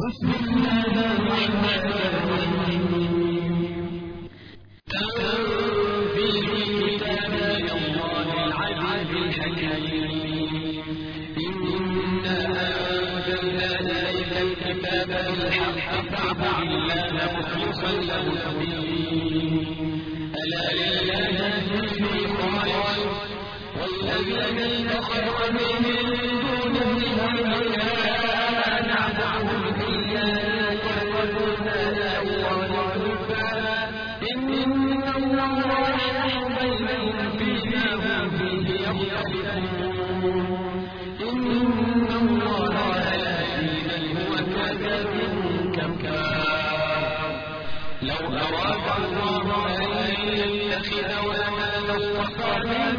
بسم الله الرحمن الرحيم تنزيل كتاب الله العزيز الحكيم إنا أنزلنا إليك الكتاب بالحق فاعبد الله مخلصا له الدين ألا لله الميقات والذين اتخذوا من دونه أولياء أراد الله أن يتخذ ولدا اصطفى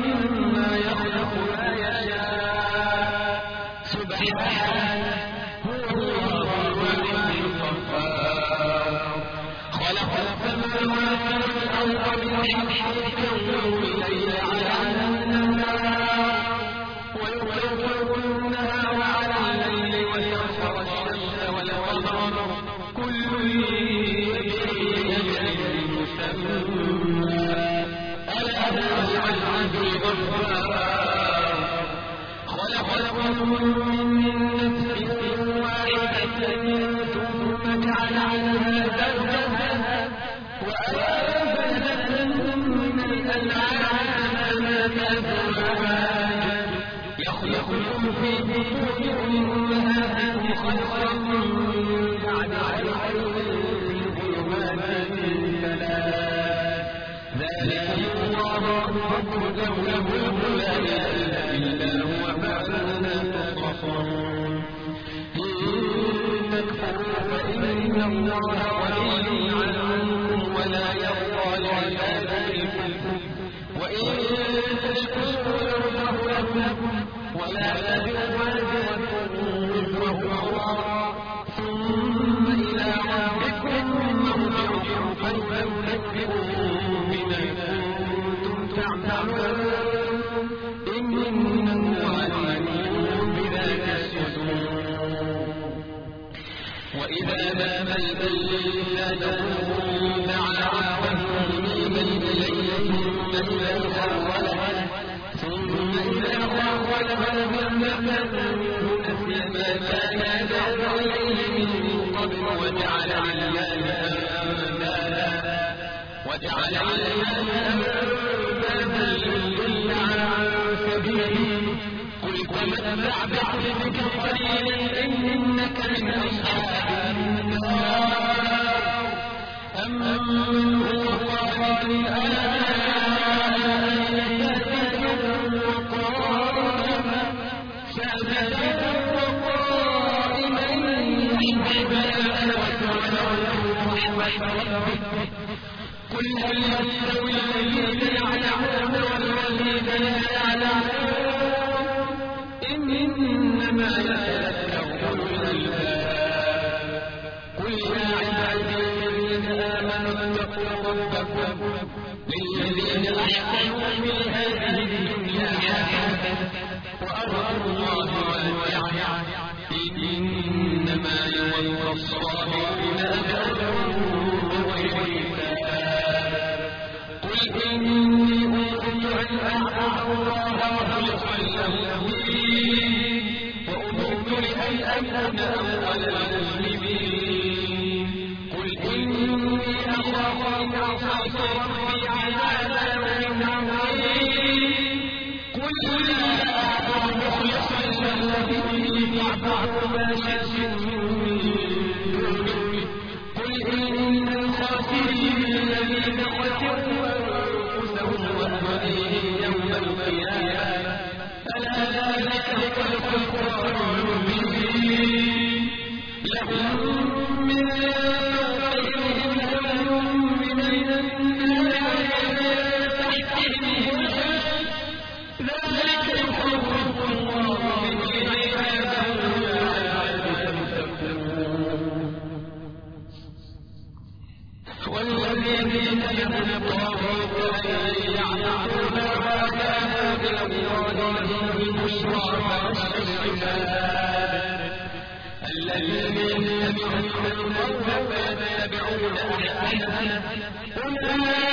في هل بينا لهم ومتع بعضك قليلا إنك من أصحاب النار أمن هو قائد الآن فأتكر وقائما فأتكر وقائما حباء وتولوا رحمة ربك قل هل يستوي الذين يعلمون والذين لا يعلمون إنما يتذكر أولو الألباب قل يا عبادي الذين آمنوا للذين أحسنوا في هذه الدنيا حسنة الله والوعي إنما يوفى الصابرين له من أولئك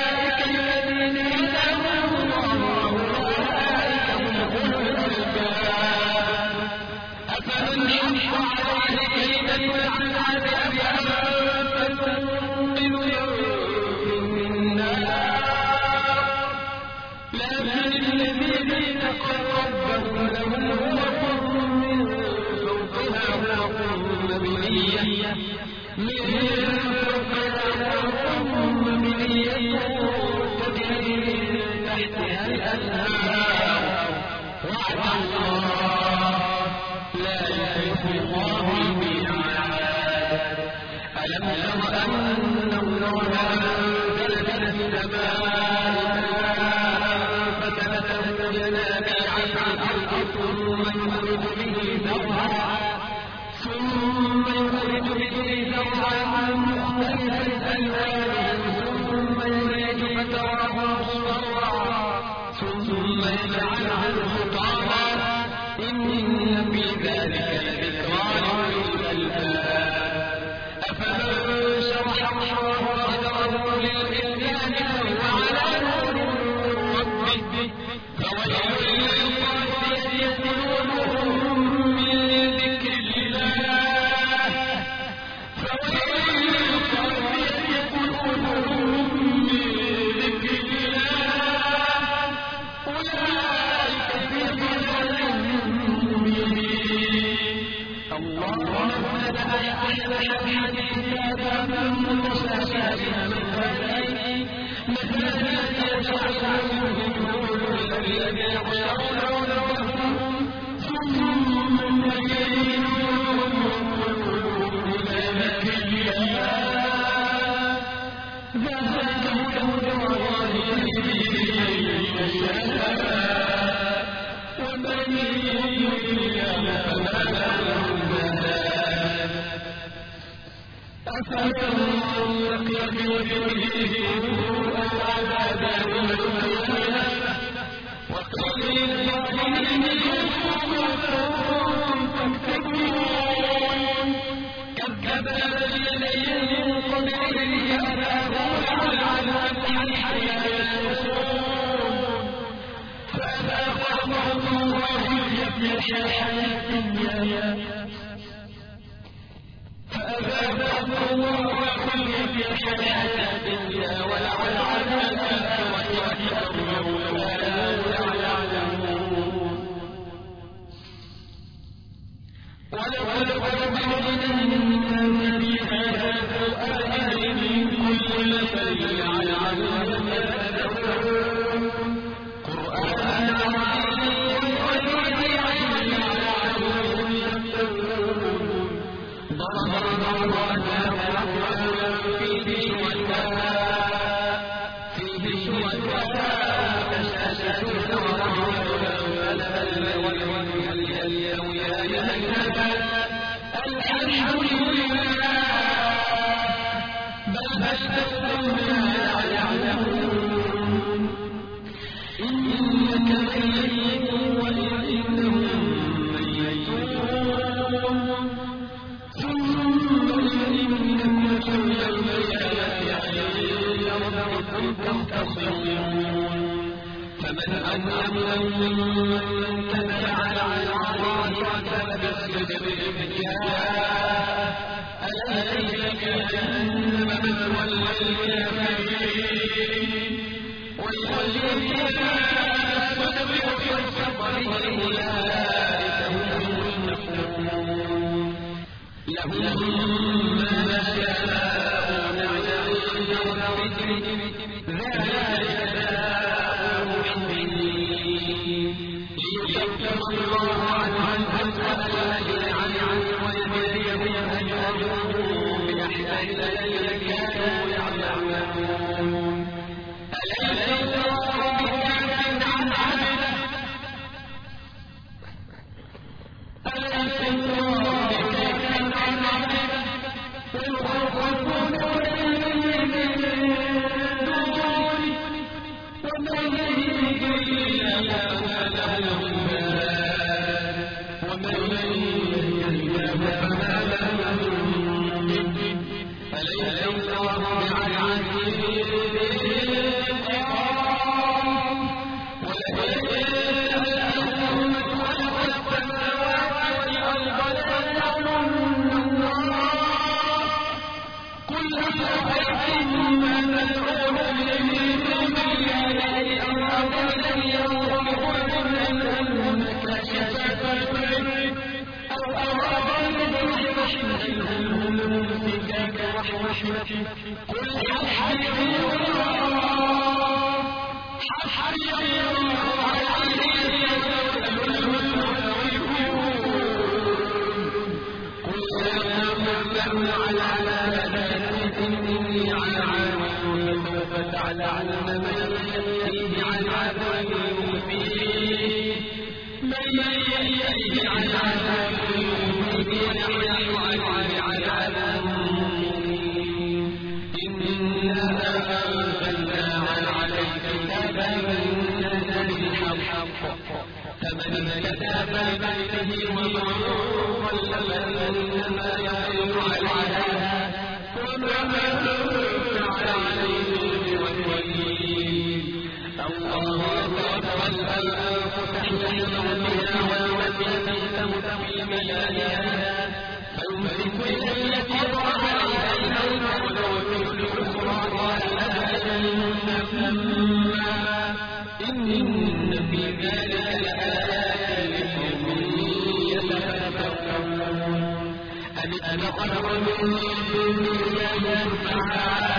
الحياة الدنيا فأبى الله الحياة الدنيا ولعن الآخرة وكفروا لو كانوا يعلمون ولقد أخرجنا الذين آمنوا كنتم تصلون فمن أنعم ممن تنفع على الله وتبسط بإبجاه أليس جهنم مثوى للكافرين والذين أسودوا في صدرهم لا الذين كانوا ورحمتي قل هل حري الله حري الله التي وضع عليها ولو تفلح لأهلنكم إن في ذلك لآيات لقوم يتفكرون أم اتخذوا من دون الله شفعاء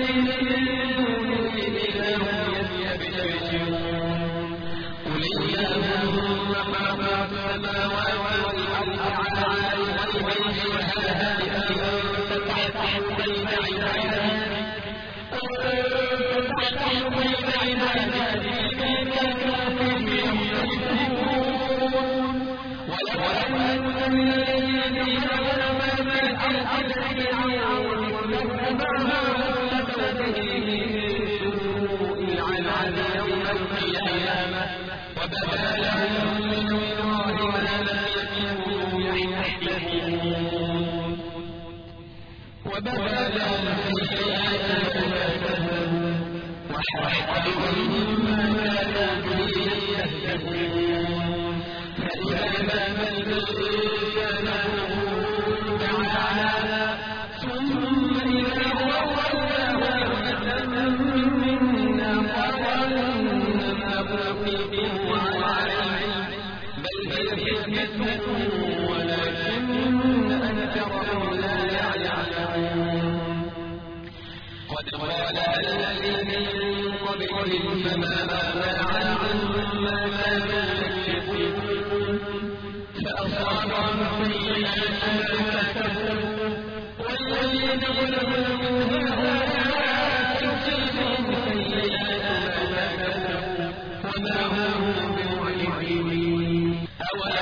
Thank you. 何これ?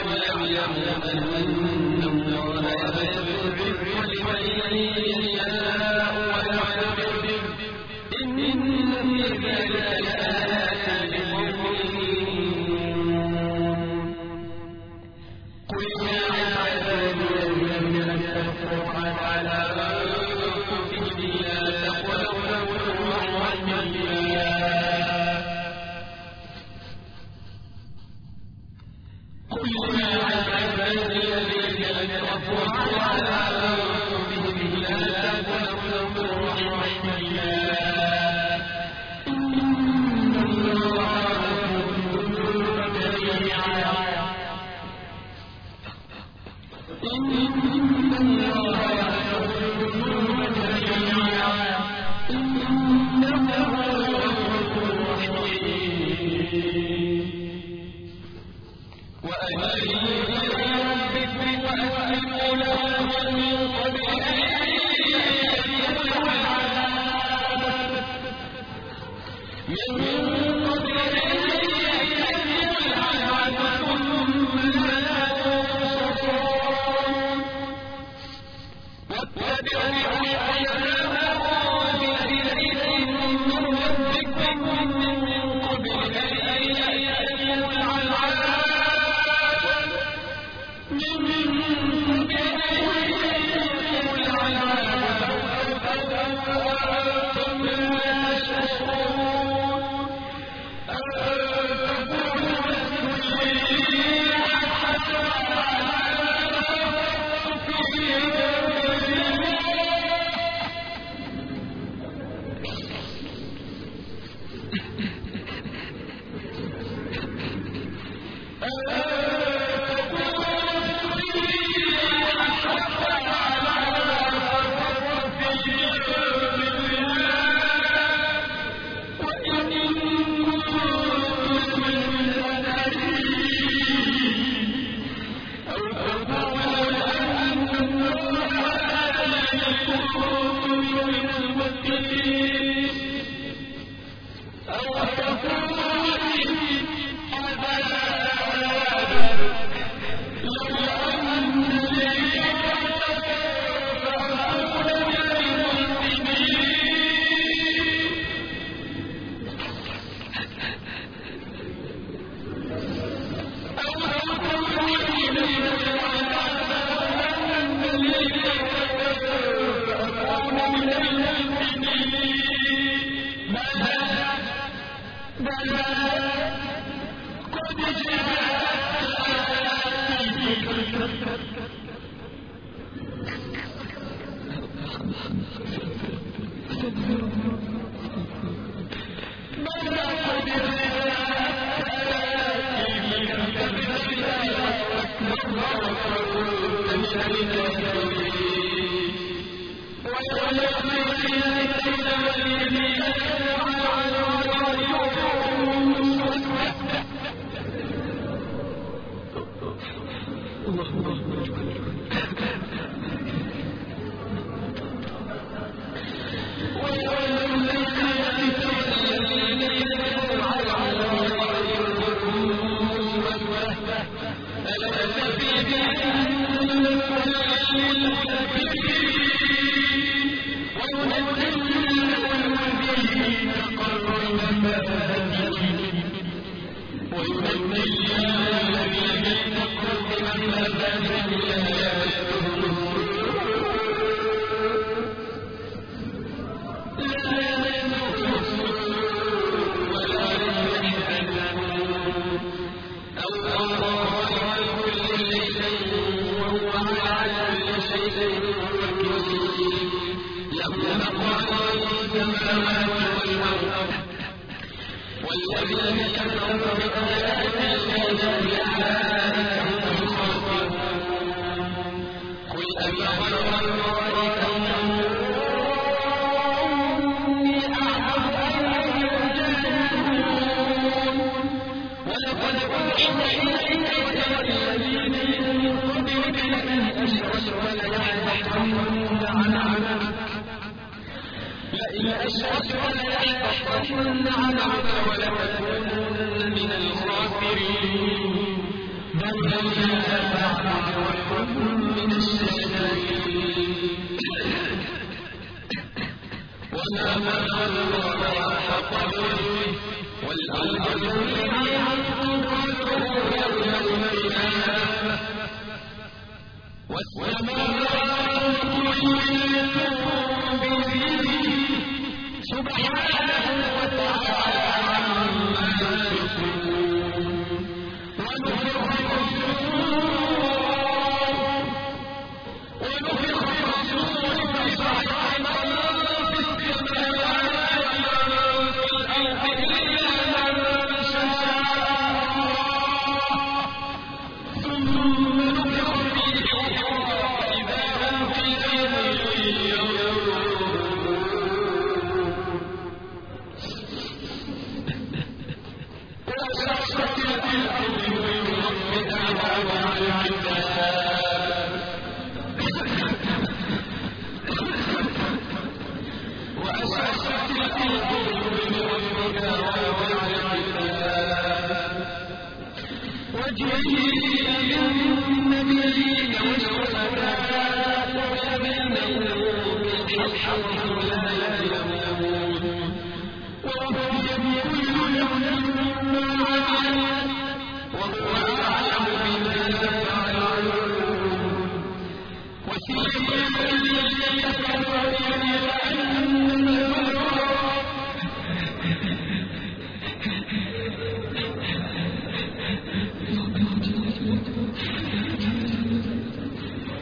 أولم يعلموا أن الله يبسط الرزق لمن يشاء ويقدر إن في بلى قد جاءت ويوم القيامة إنما الذين أكلوا على Thank you. السماوات والأرض والذين كفروا بآياتنا أولئك تحرصن على العفا ولتكونن من الخاسرين بل جاء بعدك من الشاكرين وما منع الله حق قدره والأرض الذي يعرض سبحانه وتعالى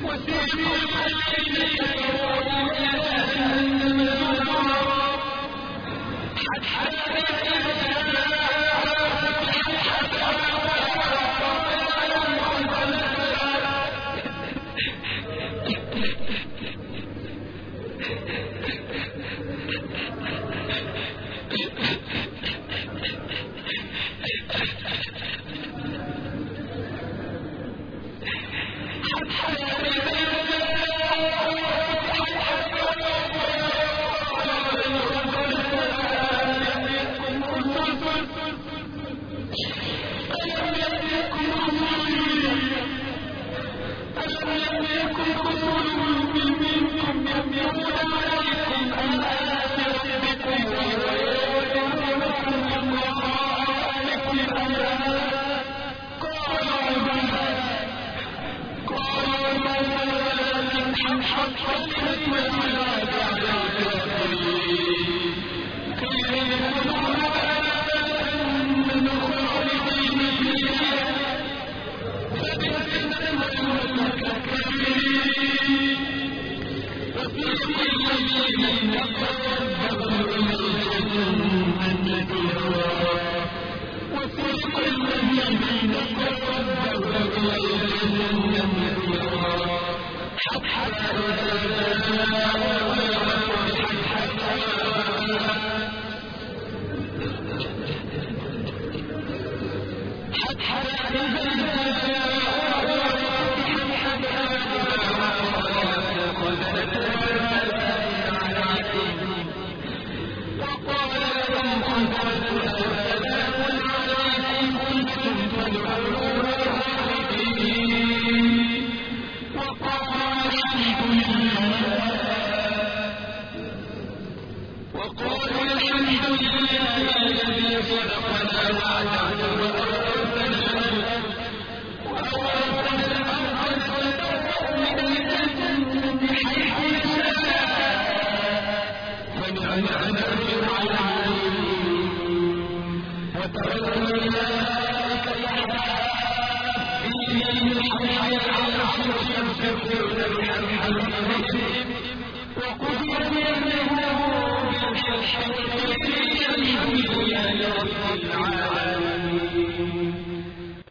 وسيروا علينا Thank you.